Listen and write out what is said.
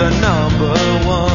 the number one.